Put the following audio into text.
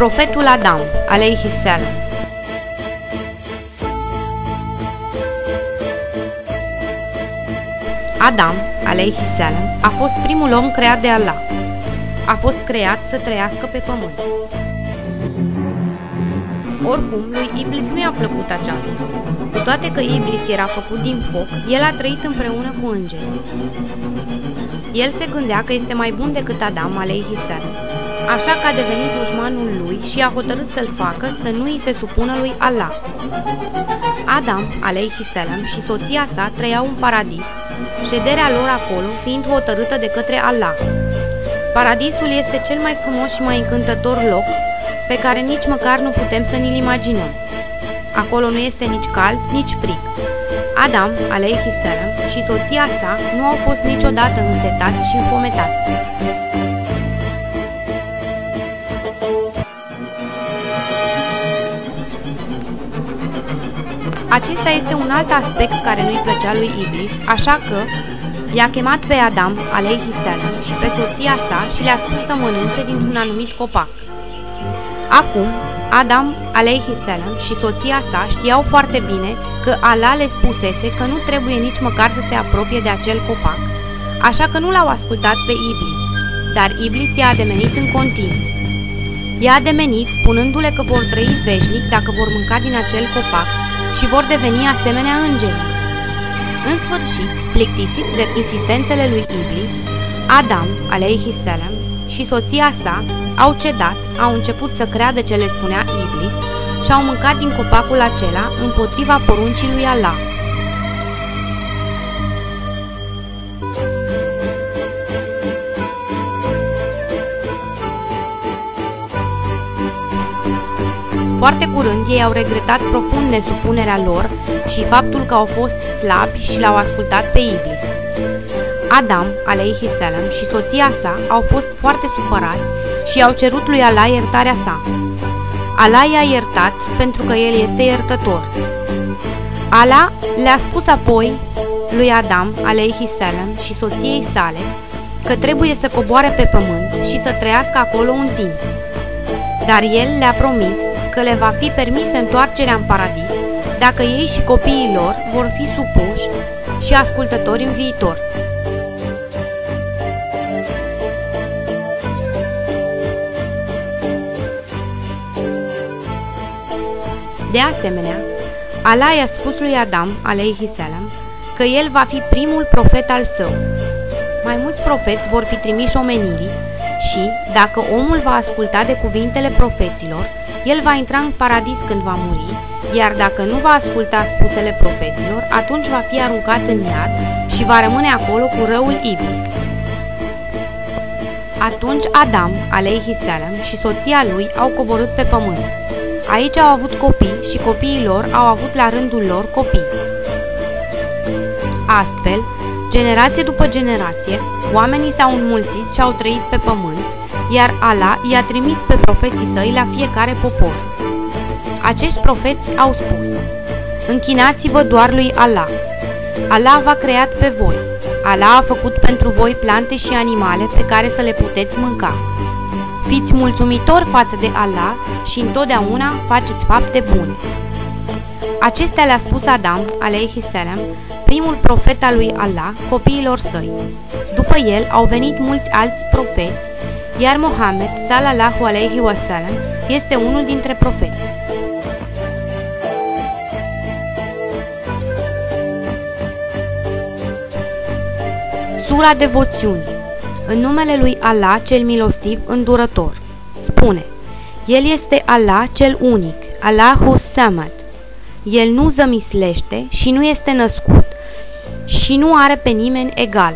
Profetul Adam, alaihi salam. Adam, alaihi salam, a fost primul om creat de Allah. A fost creat să trăiască pe pământ. Oricum, lui Iblis nu i-a plăcut aceasta. Cu toate că Iblis era făcut din foc, el a trăit împreună cu îngeri. El se gândea că este mai bun decât Adam, alaihi salam, așa că a devenit dușmanul lui și a hotărât să-l facă să nu îi se supună lui Allah. Adam, alaihi salam, și soția sa trăiau în paradis, șederea lor acolo fiind hotărâtă de către Allah. Paradisul este cel mai frumos și mai încântător loc pe care nici măcar nu putem să ni-l imaginăm. Acolo nu este nici cald, nici frig. Adam, alaihi salam, și soția sa nu au fost niciodată însetați și înfometați. Acesta este un alt aspect care nu-i plăcea lui Iblis, așa că i-a chemat pe Adam, alaihi salam, și pe soția sa și le-a spus să mănânce dintr-un anumit copac. Acum, Adam, alaihi salam, și soția sa știau foarte bine că Allah le spusese că nu trebuie nici măcar să se apropie de acel copac, așa că nu l-au ascultat pe Iblis, dar Iblis i-a ademenit în continuu. I-a ademenit spunându-le că vor trăi veșnic dacă vor mânca din acel copac și vor deveni asemenea îngeri. În sfârșit, plictisiți de insistențele lui Iblis, Adam, alaihi salam, și soția sa au cedat, au început să creadă ce le spunea Iblis și au mâncat din copacul acela împotriva poruncii lui Allah. Foarte curând ei au regretat profund nesupunerea lor și faptul că au fost slabi și l-au ascultat pe Iblis. Adam, alaihi salam, și soția sa au fost foarte supărați și au cerut lui Allah iertarea sa. Allah i-a iertat pentru că el este iertător. Allah le-a spus apoi lui Adam, alaihi salam, și soției sale că trebuie să coboare pe pământ și să trăiască acolo un timp. Dar el le-a promis că le va fi permis întoarcerea în paradis dacă ei și copiii lor vor fi supuși și ascultători în viitor. De asemenea, Allah i-a spus lui Adam, alaihi salam, că el va fi primul profet al său. Mai mulți profeți vor fi trimiși omenirii și, dacă omul va asculta de cuvintele profeților, el va intra în paradis când va muri, iar dacă nu va asculta spusele profeților, atunci va fi aruncat în iad și va rămâne acolo cu răul Iblis. Atunci Adam, alaihi salam, și soția lui au coborât pe pământ. Aici au avut copii și copiii lor au avut la rândul lor copii. Astfel, generație după generație, oamenii s-au înmulțit și au trăit pe pământ, iar Allah i-a trimis pe profeții săi la fiecare popor. Acești profeți au spus, Închinați-vă doar lui Allah. Allah v-a creat pe voi. Allah a făcut pentru voi plante și animale pe care să le puteți mânca. Fiți mulțumitori față de Allah și întotdeauna faceți fapte bune. Acestea le-a spus Adam, alaihi salam, primul profet al lui Allah, copiilor săi. După el au venit mulți alți profeți, iar Mohammed, sallallahu alaihi wasallam, este unul dintre profeți. Sura Devoțiunii în numele lui Allah cel milostiv îndurător. Spune, El este Allah cel unic, Allahu Samad. El nu zămislește și nu este născut și nu are pe nimeni egal.